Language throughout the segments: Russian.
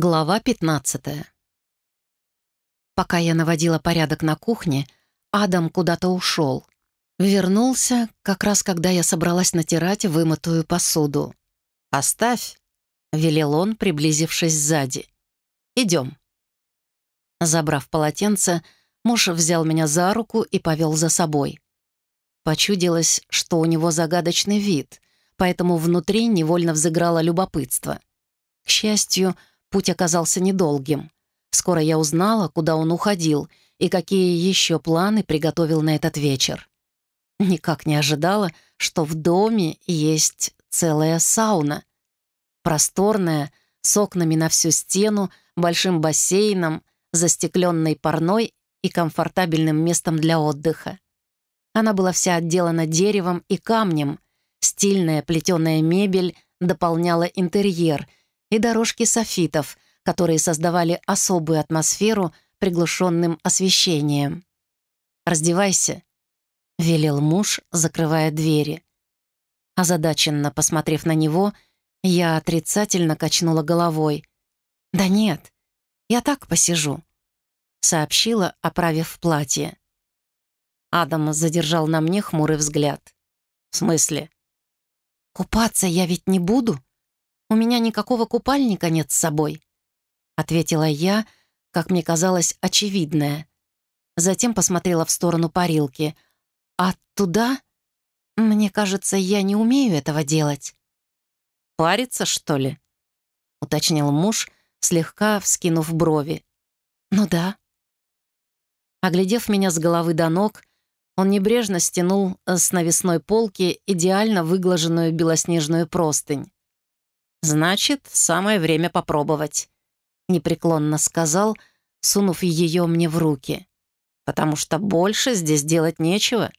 Глава 15 Пока я наводила порядок на кухне, Адам куда-то ушел. Вернулся, как раз когда я собралась натирать вымытую посуду. «Оставь», — велел он, приблизившись сзади. «Идем». Забрав полотенце, муж взял меня за руку и повел за собой. Почудилось, что у него загадочный вид, поэтому внутри невольно взыграло любопытство. К счастью, Путь оказался недолгим. Скоро я узнала, куда он уходил и какие еще планы приготовил на этот вечер. Никак не ожидала, что в доме есть целая сауна. Просторная, с окнами на всю стену, большим бассейном, застекленной парной и комфортабельным местом для отдыха. Она была вся отделана деревом и камнем, стильная плетеная мебель дополняла интерьер — и дорожки софитов, которые создавали особую атмосферу приглушенным освещением. «Раздевайся», — велел муж, закрывая двери. Озадаченно посмотрев на него, я отрицательно качнула головой. «Да нет, я так посижу», — сообщила, оправив платье. Адам задержал на мне хмурый взгляд. «В смысле?» «Купаться я ведь не буду», «У меня никакого купальника нет с собой», — ответила я, как мне казалось, очевидное. Затем посмотрела в сторону парилки. «А туда? Мне кажется, я не умею этого делать». «Париться, что ли?» — уточнил муж, слегка вскинув брови. «Ну да». Оглядев меня с головы до ног, он небрежно стянул с навесной полки идеально выглаженную белоснежную простынь. «Значит, самое время попробовать», — непреклонно сказал, сунув ее мне в руки. «Потому что больше здесь делать нечего».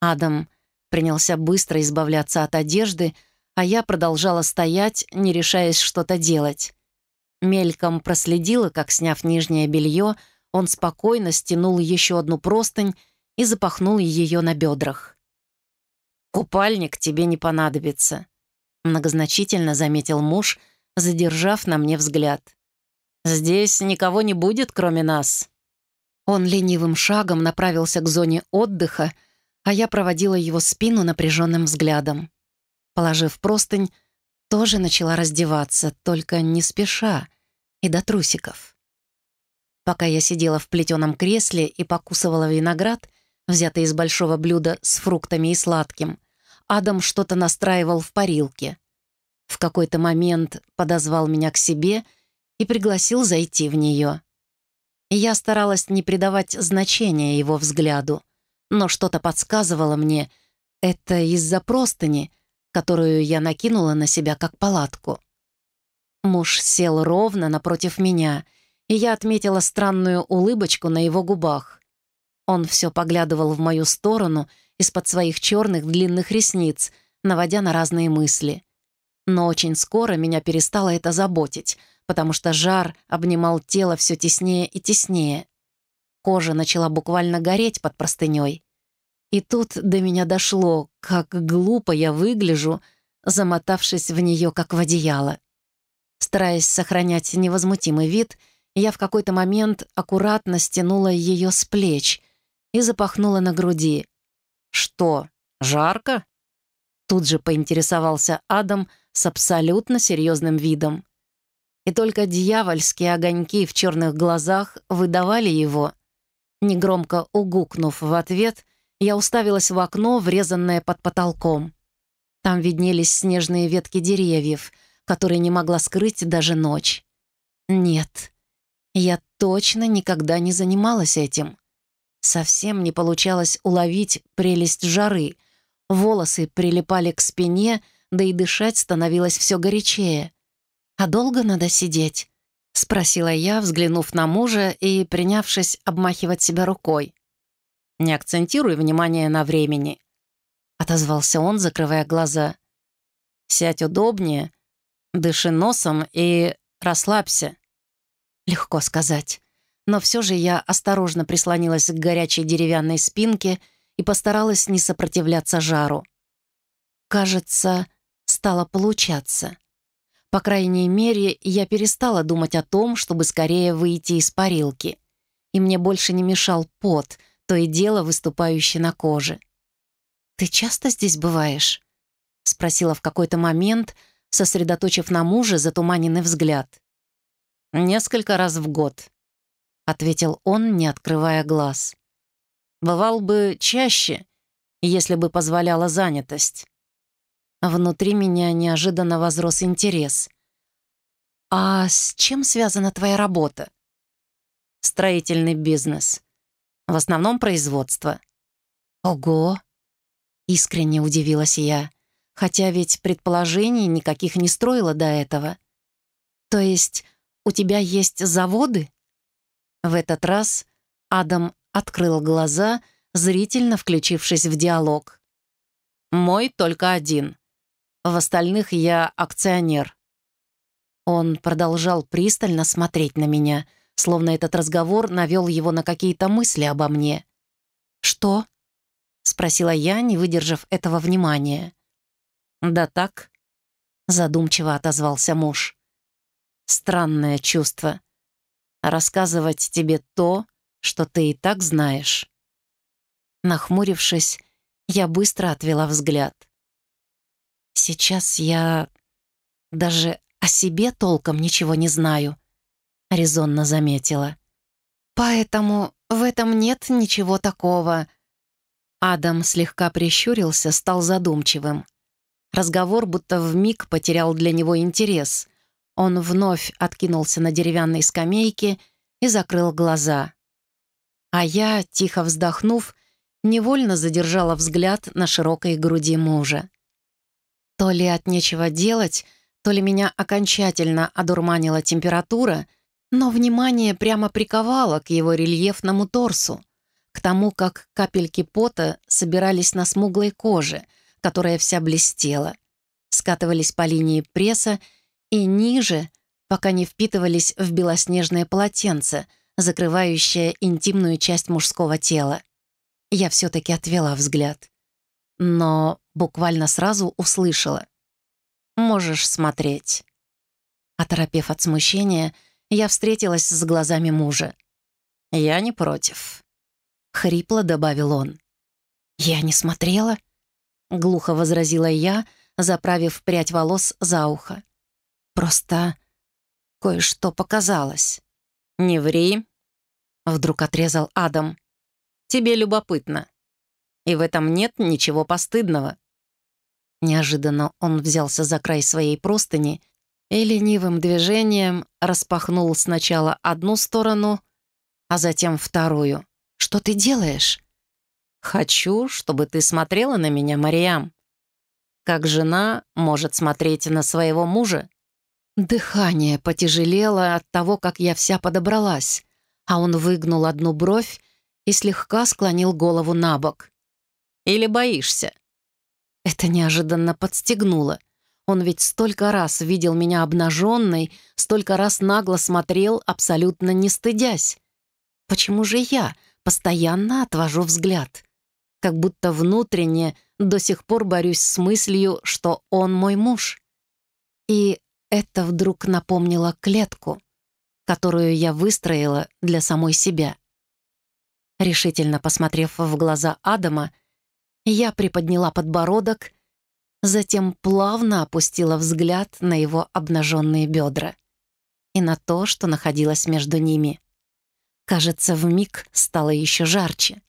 Адам принялся быстро избавляться от одежды, а я продолжала стоять, не решаясь что-то делать. Мельком проследила, как, сняв нижнее белье, он спокойно стянул еще одну простынь и запахнул ее на бедрах. «Купальник тебе не понадобится», Многозначительно заметил муж, задержав на мне взгляд. «Здесь никого не будет, кроме нас». Он ленивым шагом направился к зоне отдыха, а я проводила его спину напряженным взглядом. Положив простынь, тоже начала раздеваться, только не спеша, и до трусиков. Пока я сидела в плетеном кресле и покусывала виноград, взятый из большого блюда с фруктами и сладким, Адам что-то настраивал в парилке. В какой-то момент подозвал меня к себе и пригласил зайти в нее. Я старалась не придавать значения его взгляду, но что-то подсказывало мне, это из-за простыни, которую я накинула на себя как палатку. Муж сел ровно напротив меня, и я отметила странную улыбочку на его губах. Он все поглядывал в мою сторону — из-под своих черных длинных ресниц, наводя на разные мысли. Но очень скоро меня перестало это заботить, потому что жар обнимал тело все теснее и теснее. Кожа начала буквально гореть под простыней. И тут до меня дошло, как глупо я выгляжу, замотавшись в нее, как в одеяло. Стараясь сохранять невозмутимый вид, я в какой-то момент аккуратно стянула ее с плеч и запахнула на груди, «Что, жарко?» Тут же поинтересовался Адам с абсолютно серьезным видом. И только дьявольские огоньки в черных глазах выдавали его. Негромко угукнув в ответ, я уставилась в окно, врезанное под потолком. Там виднелись снежные ветки деревьев, которые не могла скрыть даже ночь. Нет, я точно никогда не занималась этим. Совсем не получалось уловить прелесть жары. Волосы прилипали к спине, да и дышать становилось все горячее. «А долго надо сидеть?» — спросила я, взглянув на мужа и принявшись обмахивать себя рукой. «Не акцентируй внимание на времени», — отозвался он, закрывая глаза. «Сядь удобнее, дыши носом и расслабься». Легко сказать но все же я осторожно прислонилась к горячей деревянной спинке и постаралась не сопротивляться жару. Кажется, стало получаться. По крайней мере, я перестала думать о том, чтобы скорее выйти из парилки. И мне больше не мешал пот, то и дело выступающий на коже. «Ты часто здесь бываешь?» — спросила в какой-то момент, сосредоточив на муже затуманенный взгляд. «Несколько раз в год», — ответил он, не открывая глаз. «Бывал бы чаще, если бы позволяла занятость». Внутри меня неожиданно возрос интерес. «А с чем связана твоя работа?» «Строительный бизнес. В основном производство». «Ого!» — искренне удивилась я, хотя ведь предположений никаких не строила до этого. «То есть у тебя есть заводы?» В этот раз Адам открыл глаза, зрительно включившись в диалог. «Мой только один. В остальных я акционер». Он продолжал пристально смотреть на меня, словно этот разговор навел его на какие-то мысли обо мне. «Что?» — спросила я, не выдержав этого внимания. «Да так», — задумчиво отозвался муж. «Странное чувство. Рассказывать тебе то, что ты и так знаешь». Нахмурившись, я быстро отвела взгляд. «Сейчас я даже о себе толком ничего не знаю», — резонно заметила. «Поэтому в этом нет ничего такого». Адам слегка прищурился, стал задумчивым. Разговор будто вмиг потерял для него интерес. Он вновь откинулся на деревянной скамейке и закрыл глаза. А я, тихо вздохнув, невольно задержала взгляд на широкой груди мужа. То ли от нечего делать, то ли меня окончательно одурманила температура, но внимание прямо приковало к его рельефному торсу, к тому, как капельки пота собирались на смуглой коже, которая вся блестела, скатывались по линии пресса и ниже, пока не впитывались в белоснежное полотенце, закрывающее интимную часть мужского тела. Я все-таки отвела взгляд. Но буквально сразу услышала. «Можешь смотреть». Оторопев от смущения, я встретилась с глазами мужа. «Я не против», — хрипло добавил он. «Я не смотрела?» — глухо возразила я, заправив прядь волос за ухо. «Просто кое-что показалось». «Не ври», — вдруг отрезал Адам. «Тебе любопытно. И в этом нет ничего постыдного». Неожиданно он взялся за край своей простыни и ленивым движением распахнул сначала одну сторону, а затем вторую. «Что ты делаешь?» «Хочу, чтобы ты смотрела на меня, Мариам. Как жена может смотреть на своего мужа?» Дыхание потяжелело от того, как я вся подобралась, а он выгнул одну бровь и слегка склонил голову на бок. «Или боишься?» Это неожиданно подстегнуло. Он ведь столько раз видел меня обнаженной, столько раз нагло смотрел, абсолютно не стыдясь. Почему же я постоянно отвожу взгляд? Как будто внутренне до сих пор борюсь с мыслью, что он мой муж. И это вдруг напомнило клетку, которую я выстроила для самой себя. Решительно посмотрев в глаза Адама, я приподняла подбородок, затем плавно опустила взгляд на его обнаженные бедра и на то, что находилось между ними. Кажется, в миг стало еще жарче.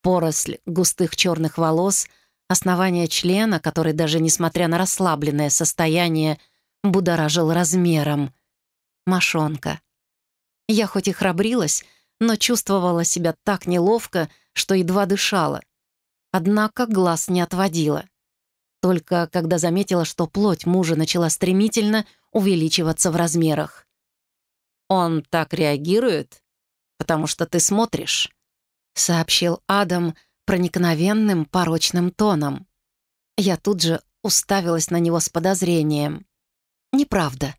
Поросль густых черных волос, основание члена, который даже несмотря на расслабленное состояние будоражил размером. Мошонка. Я хоть и храбрилась, но чувствовала себя так неловко, что едва дышала. Однако глаз не отводила. Только когда заметила, что плоть мужа начала стремительно увеличиваться в размерах. «Он так реагирует, потому что ты смотришь», — сообщил Адам проникновенным порочным тоном. Я тут же уставилась на него с подозрением. «Неправда».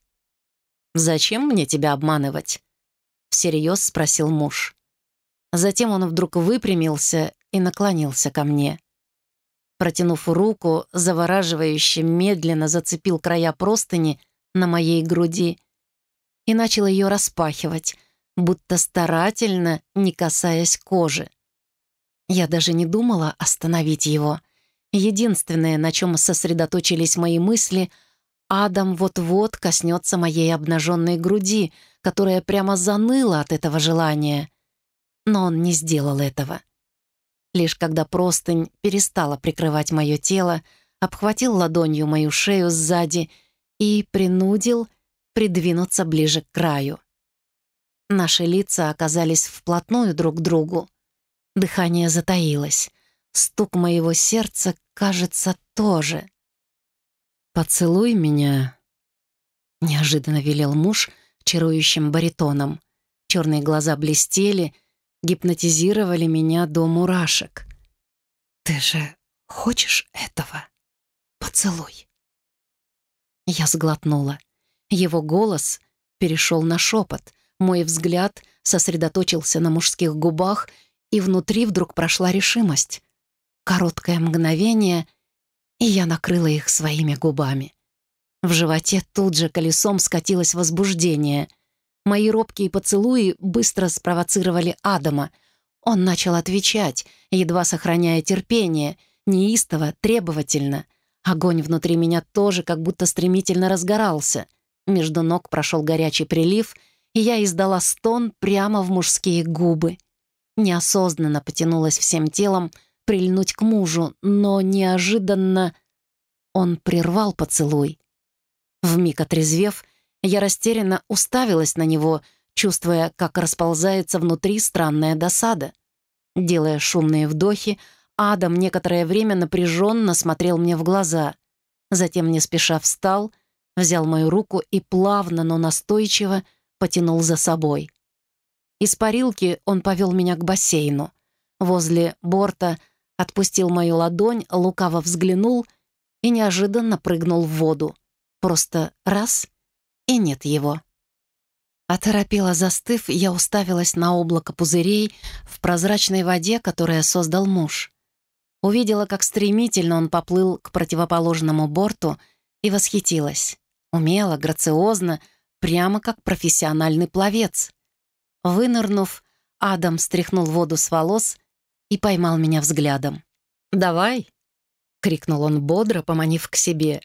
«Зачем мне тебя обманывать?» — всерьез спросил муж. Затем он вдруг выпрямился и наклонился ко мне. Протянув руку, завораживающе медленно зацепил края простыни на моей груди и начал ее распахивать, будто старательно не касаясь кожи. Я даже не думала остановить его. Единственное, на чем сосредоточились мои мысли, Адам вот-вот коснется моей обнаженной груди, которая прямо заныла от этого желания. Но он не сделал этого. Лишь когда простынь перестала прикрывать мое тело, обхватил ладонью мою шею сзади и принудил придвинуться ближе к краю. Наши лица оказались вплотную друг к другу. Дыхание затаилось. Стук моего сердца, кажется, тоже. «Поцелуй меня», — неожиданно велел муж чарующим баритоном. Черные глаза блестели, гипнотизировали меня до мурашек. «Ты же хочешь этого? Поцелуй». Я сглотнула. Его голос перешел на шепот. Мой взгляд сосредоточился на мужских губах, и внутри вдруг прошла решимость. Короткое мгновение, и я накрыла их своими губами. В животе тут же колесом скатилось возбуждение. Мои робкие поцелуи быстро спровоцировали Адама. Он начал отвечать, едва сохраняя терпение, неистово, требовательно. Огонь внутри меня тоже как будто стремительно разгорался — между ног прошел горячий прилив, и я издала стон прямо в мужские губы. Неосознанно потянулась всем телом прильнуть к мужу, но неожиданно он прервал поцелуй. Вмиг отрезвев, я растерянно уставилась на него, чувствуя, как расползается внутри странная досада. Делая шумные вдохи, Адам некоторое время напряженно смотрел мне в глаза. Затем не спеша встал — взял мою руку и плавно, но настойчиво потянул за собой. Из парилки он повел меня к бассейну. Возле борта отпустил мою ладонь, лукаво взглянул и неожиданно прыгнул в воду. Просто раз — и нет его. Оторопела застыв, я уставилась на облако пузырей в прозрачной воде, которое создал муж. Увидела, как стремительно он поплыл к противоположному борту и восхитилась. Умело, грациозно, прямо как профессиональный пловец. Вынырнув, Адам стряхнул воду с волос и поймал меня взглядом. «Давай!» — крикнул он бодро, поманив к себе.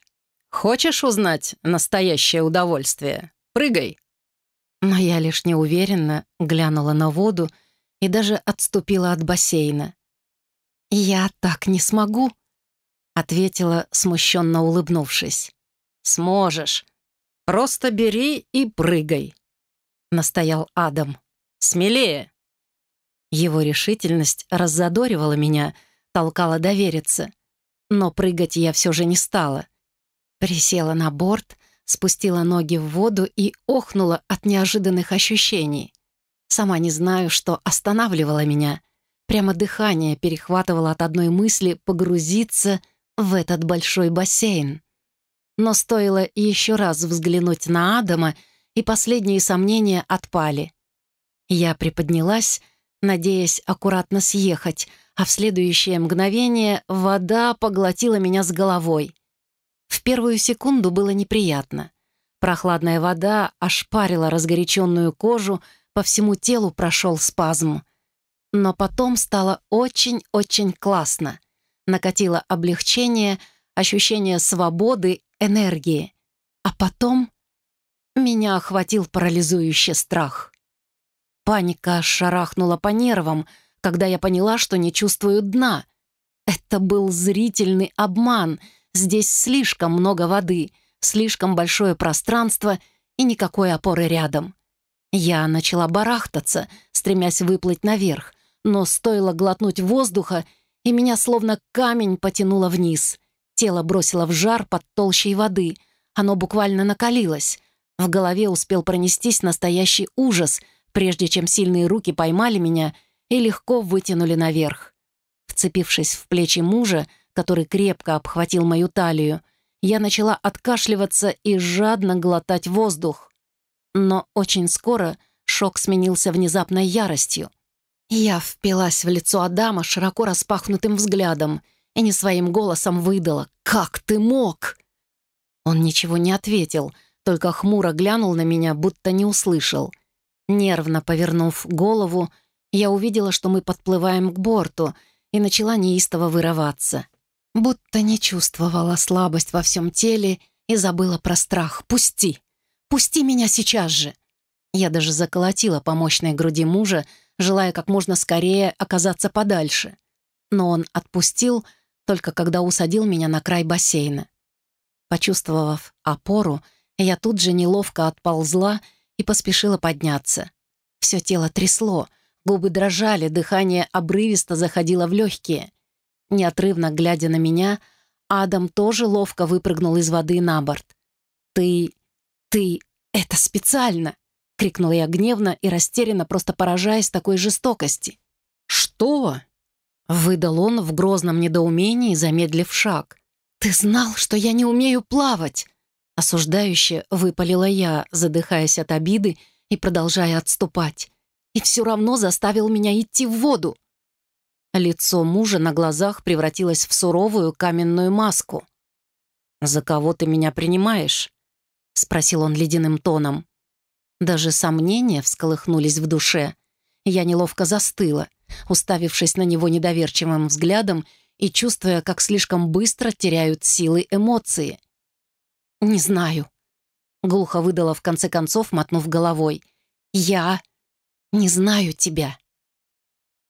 «Хочешь узнать настоящее удовольствие? Прыгай!» Но я лишь неуверенно глянула на воду и даже отступила от бассейна. «Я так не смогу», — ответила, смущенно улыбнувшись. «Сможешь. Просто бери и прыгай», — настоял Адам. «Смелее». Его решительность раззадоривала меня, толкала довериться. Но прыгать я все же не стала. Присела на борт, спустила ноги в воду и охнула от неожиданных ощущений. Сама не знаю, что останавливало меня. Прямо дыхание перехватывало от одной мысли погрузиться в этот большой бассейн. Но стоило еще раз взглянуть на Адама, и последние сомнения отпали. Я приподнялась, надеясь аккуратно съехать, а в следующее мгновение вода поглотила меня с головой. В первую секунду было неприятно. Прохладная вода ошпарила разгоряченную кожу, по всему телу прошел спазм. Но потом стало очень-очень классно. Накатило облегчение, ощущение свободы энергии. А потом меня охватил парализующий страх. Паника шарахнула по нервам, когда я поняла, что не чувствую дна. Это был зрительный обман. Здесь слишком много воды, слишком большое пространство и никакой опоры рядом. Я начала барахтаться, стремясь выплыть наверх, но стоило глотнуть воздуха, и меня словно камень потянуло вниз. Тело бросило в жар под толщей воды. Оно буквально накалилось. В голове успел пронестись настоящий ужас, прежде чем сильные руки поймали меня и легко вытянули наверх. Вцепившись в плечи мужа, который крепко обхватил мою талию, я начала откашливаться и жадно глотать воздух. Но очень скоро шок сменился внезапной яростью. Я впилась в лицо Адама широко распахнутым взглядом и не своим голосом выдала «Как ты мог?» Он ничего не ответил, только хмуро глянул на меня, будто не услышал. Нервно повернув голову, я увидела, что мы подплываем к борту, и начала неистово вырываться. Будто не чувствовала слабость во всем теле и забыла про страх. «Пусти! Пусти меня сейчас же!» Я даже заколотила по мощной груди мужа, желая как можно скорее оказаться подальше. Но он отпустил, только когда усадил меня на край бассейна. Почувствовав опору, я тут же неловко отползла и поспешила подняться. Все тело трясло, губы дрожали, дыхание обрывисто заходило в легкие. Неотрывно глядя на меня, Адам тоже ловко выпрыгнул из воды на борт. «Ты... ты... это специально!» — крикнула я гневно и растерянно, просто поражаясь такой жестокости. «Что?» — выдал он в грозном недоумении, замедлив шаг. «Ты знал, что я не умею плавать!» Осуждающе выпалила я, задыхаясь от обиды и продолжая отступать. «И все равно заставил меня идти в воду!» Лицо мужа на глазах превратилось в суровую каменную маску. «За кого ты меня принимаешь?» — спросил он ледяным тоном. Даже сомнения всколыхнулись в душе. Я неловко застыла, уставившись на него недоверчивым взглядом и чувствуя, как слишком быстро теряют силы эмоции. «Не знаю», — глухо выдала в конце концов, мотнув головой. «Я не знаю тебя».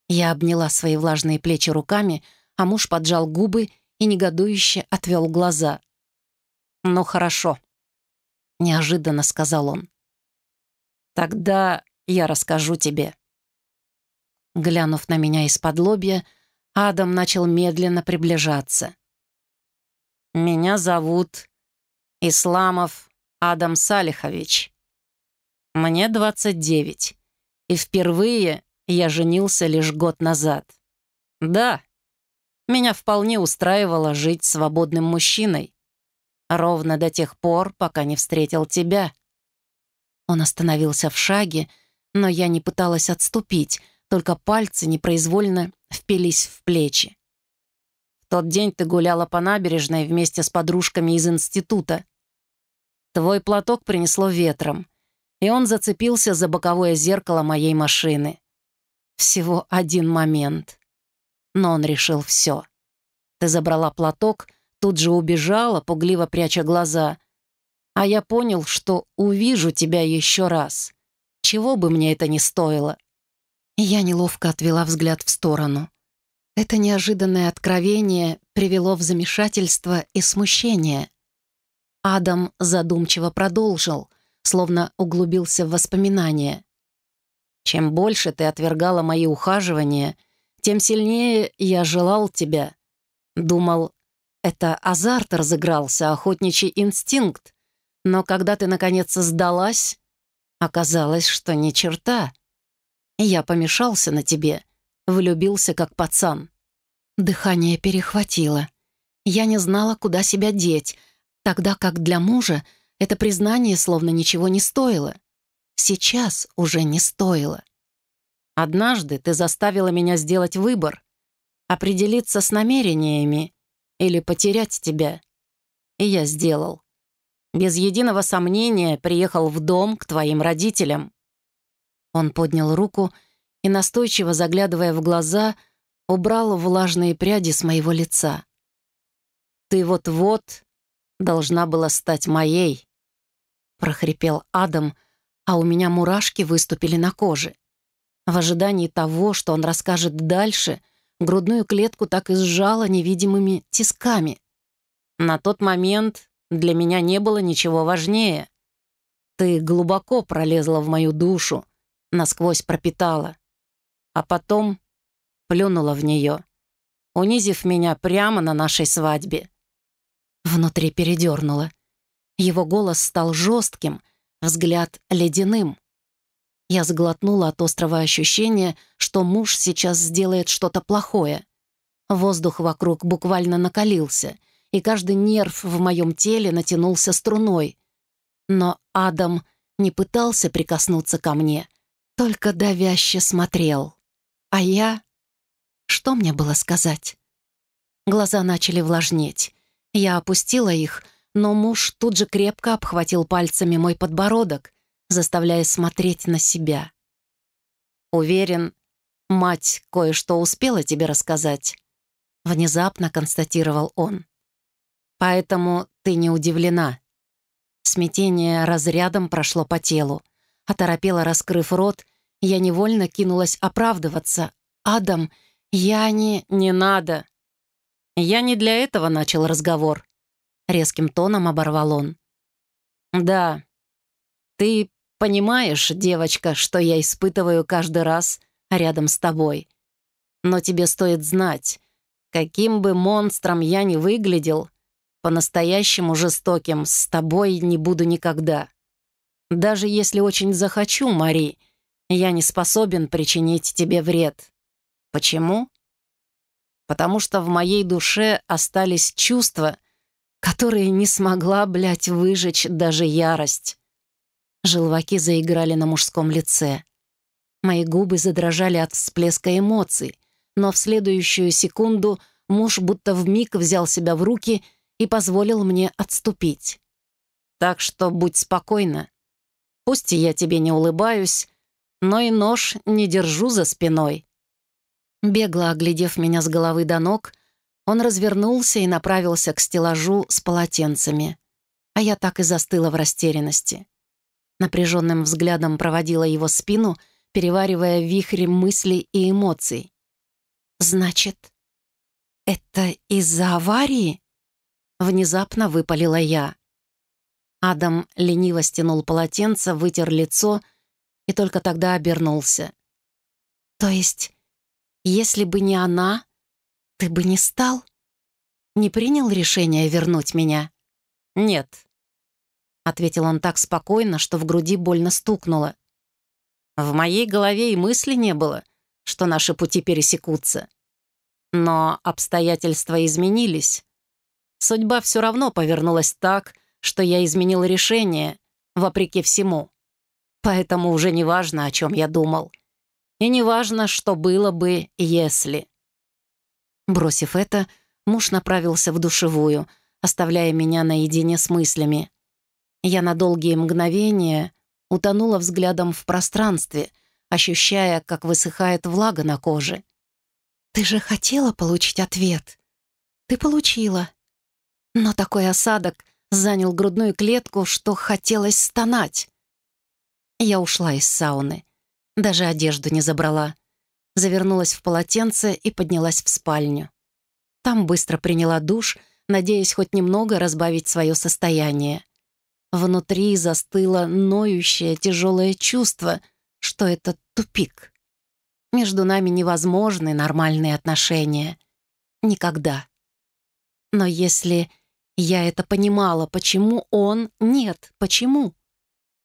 Я обняла свои влажные плечи руками, а муж поджал губы и негодующе отвел глаза. «Ну хорошо», — неожиданно сказал он. «Тогда я расскажу тебе». Глянув на меня из-под лобья, Адам начал медленно приближаться. «Меня зовут Исламов Адам Салихович. Мне 29, и впервые я женился лишь год назад. Да, меня вполне устраивало жить свободным мужчиной. Ровно до тех пор, пока не встретил тебя. Он остановился в шаге, но я не пыталась отступить, только пальцы непроизвольно впились в плечи. В тот день ты гуляла по набережной вместе с подружками из института. Твой платок принесло ветром, и он зацепился за боковое зеркало моей машины. Всего один момент. Но он решил все. Ты забрала платок, тут же убежала, пугливо пряча глаза. А я понял, что увижу тебя еще раз. Чего бы мне это ни стоило. Я неловко отвела взгляд в сторону. Это неожиданное откровение привело в замешательство и смущение. Адам задумчиво продолжил, словно углубился в воспоминания. Чем больше ты отвергала мои ухаживания, тем сильнее я желал тебя. Думал, это азарт разыгрался, охотничий инстинкт. Но когда ты, наконец, сдалась, оказалось, что ни черта. Я помешался на тебе, влюбился как пацан. Дыхание перехватило. Я не знала, куда себя деть, тогда как для мужа это признание словно ничего не стоило. Сейчас уже не стоило. Однажды ты заставила меня сделать выбор, определиться с намерениями или потерять тебя. И я сделал. Без единого сомнения приехал в дом к твоим родителям. Он поднял руку и, настойчиво заглядывая в глаза, убрал влажные пряди с моего лица. «Ты вот-вот должна была стать моей», — прохрипел Адам, — а у меня мурашки выступили на коже. В ожидании того, что он расскажет дальше, грудную клетку так и сжала невидимыми тисками. На тот момент для меня не было ничего важнее. Ты глубоко пролезла в мою душу, насквозь пропитала. А потом плюнула в нее, унизив меня прямо на нашей свадьбе. Внутри передернуло. Его голос стал жестким — взгляд ледяным. Я сглотнула от острого ощущения, что муж сейчас сделает что-то плохое. Воздух вокруг буквально накалился, и каждый нерв в моем теле натянулся струной. Но Адам не пытался прикоснуться ко мне, только давяще смотрел. А я... Что мне было сказать? Глаза начали влажнеть. Я опустила их, но муж тут же крепко обхватил пальцами мой подбородок, заставляя смотреть на себя. «Уверен, мать кое-что успела тебе рассказать», — внезапно констатировал он. «Поэтому ты не удивлена». Смятение разрядом прошло по телу. Оторопела, раскрыв рот, я невольно кинулась оправдываться. «Адам, я не...» «Не надо!» «Я не для этого начал разговор», — резким тоном оборвал он. «Да, ты понимаешь, девочка, что я испытываю каждый раз рядом с тобой. Но тебе стоит знать, каким бы монстром я ни выглядел, по-настоящему жестоким с тобой не буду никогда. Даже если очень захочу, Мари, я не способен причинить тебе вред. Почему? Потому что в моей душе остались чувства, которые не смогла, блядь, выжечь даже ярость. Желваки заиграли на мужском лице. Мои губы задрожали от всплеска эмоций, но в следующую секунду муж будто вмиг взял себя в руки и позволил мне отступить. Так что будь спокойна. Пусть я тебе не улыбаюсь, но и нож не держу за спиной». Бегло оглядев меня с головы до ног, он развернулся и направился к стеллажу с полотенцами. А я так и застыла в растерянности. Напряженным взглядом проводила его спину, переваривая вихрь мыслей и эмоций. «Значит, это из-за аварии?» Внезапно выпалила я. Адам лениво стянул полотенце, вытер лицо и только тогда обернулся. «То есть, если бы не она, ты бы не стал? Не принял решение вернуть меня?» «Нет», — ответил он так спокойно, что в груди больно стукнуло. «В моей голове и мысли не было, что наши пути пересекутся. Но обстоятельства изменились. Судьба все равно повернулась так, что я изменил решение, вопреки всему. Поэтому уже не важно, о чем я думал. И не важно, что было бы, если. Бросив это, муж направился в душевую, оставляя меня наедине с мыслями. Я на долгие мгновения утонула взглядом в пространстве, ощущая, как высыхает влага на коже. «Ты же хотела получить ответ. Ты получила. Но такой осадок занял грудную клетку, что хотелось стонать. Я ушла из сауны. Даже одежду не забрала. Завернулась в полотенце и поднялась в спальню. Там быстро приняла душ, надеясь хоть немного разбавить свое состояние. Внутри застыло ноющее тяжелое чувство, что это тупик. Между нами невозможны нормальные отношения. Никогда. Но если я это понимала, почему он нет, почему?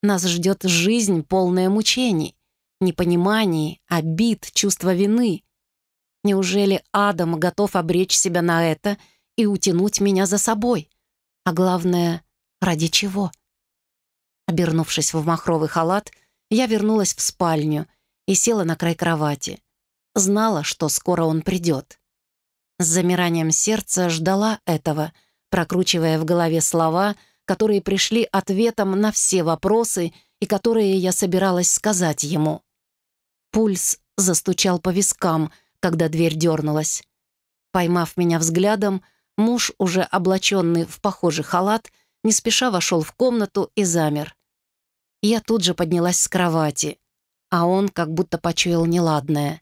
Нас ждет жизнь, полная мучений, непониманий, обид, чувства вины. Неужели Адам готов обречь себя на это и утянуть меня за собой? А главное, ради чего? Обернувшись в махровый халат, я вернулась в спальню и села на край кровати. Знала, что скоро он придет. С замиранием сердца ждала этого, прокручивая в голове слова — которые пришли ответом на все вопросы и которые я собиралась сказать ему. Пульс застучал по вискам, когда дверь дернулась. Поймав меня взглядом, муж, уже облаченный в похожий халат, не спеша вошел в комнату и замер. Я тут же поднялась с кровати, а он как будто почуял неладное.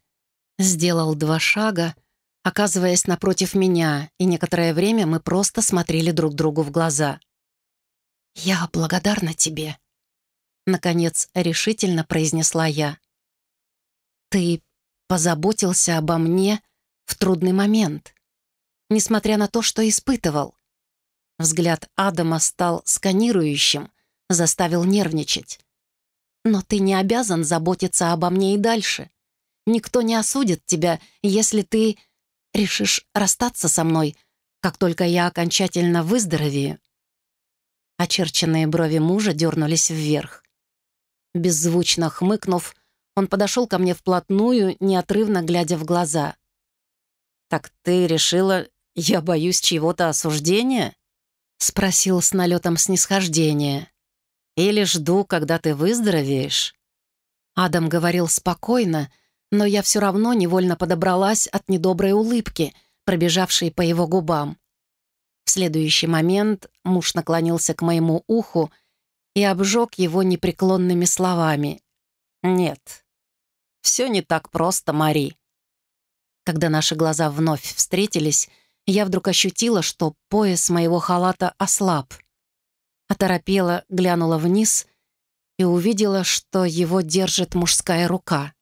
Сделал два шага, оказываясь напротив меня, и некоторое время мы просто смотрели друг другу в глаза — «Я благодарна тебе», — наконец решительно произнесла я. «Ты позаботился обо мне в трудный момент, несмотря на то, что испытывал. Взгляд Адама стал сканирующим, заставил нервничать. Но ты не обязан заботиться обо мне и дальше. Никто не осудит тебя, если ты решишь расстаться со мной, как только я окончательно выздоровею. Очерченные брови мужа дернулись вверх. Беззвучно хмыкнув, он подошел ко мне вплотную, неотрывно глядя в глаза. «Так ты решила, я боюсь чьего-то осуждения?» — спросил с налетом снисхождения. «Или жду, когда ты выздоровеешь?» Адам говорил спокойно, но я все равно невольно подобралась от недоброй улыбки, пробежавшей по его губам. В следующий момент муж наклонился к моему уху и обжег его непреклонными словами. «Нет, все не так просто, Мари». Когда наши глаза вновь встретились, я вдруг ощутила, что пояс моего халата ослаб. Оторопела, глянула вниз и увидела, что его держит мужская рука.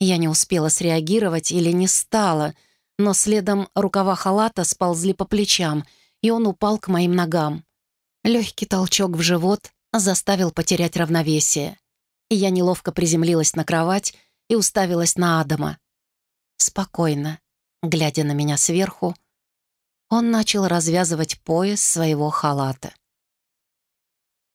Я не успела среагировать или не стала, но следом рукава халата сползли по плечам, и он упал к моим ногам. Легкий толчок в живот заставил потерять равновесие. И я неловко приземлилась на кровать и уставилась на Адама. Спокойно, глядя на меня сверху, он начал развязывать пояс своего халата.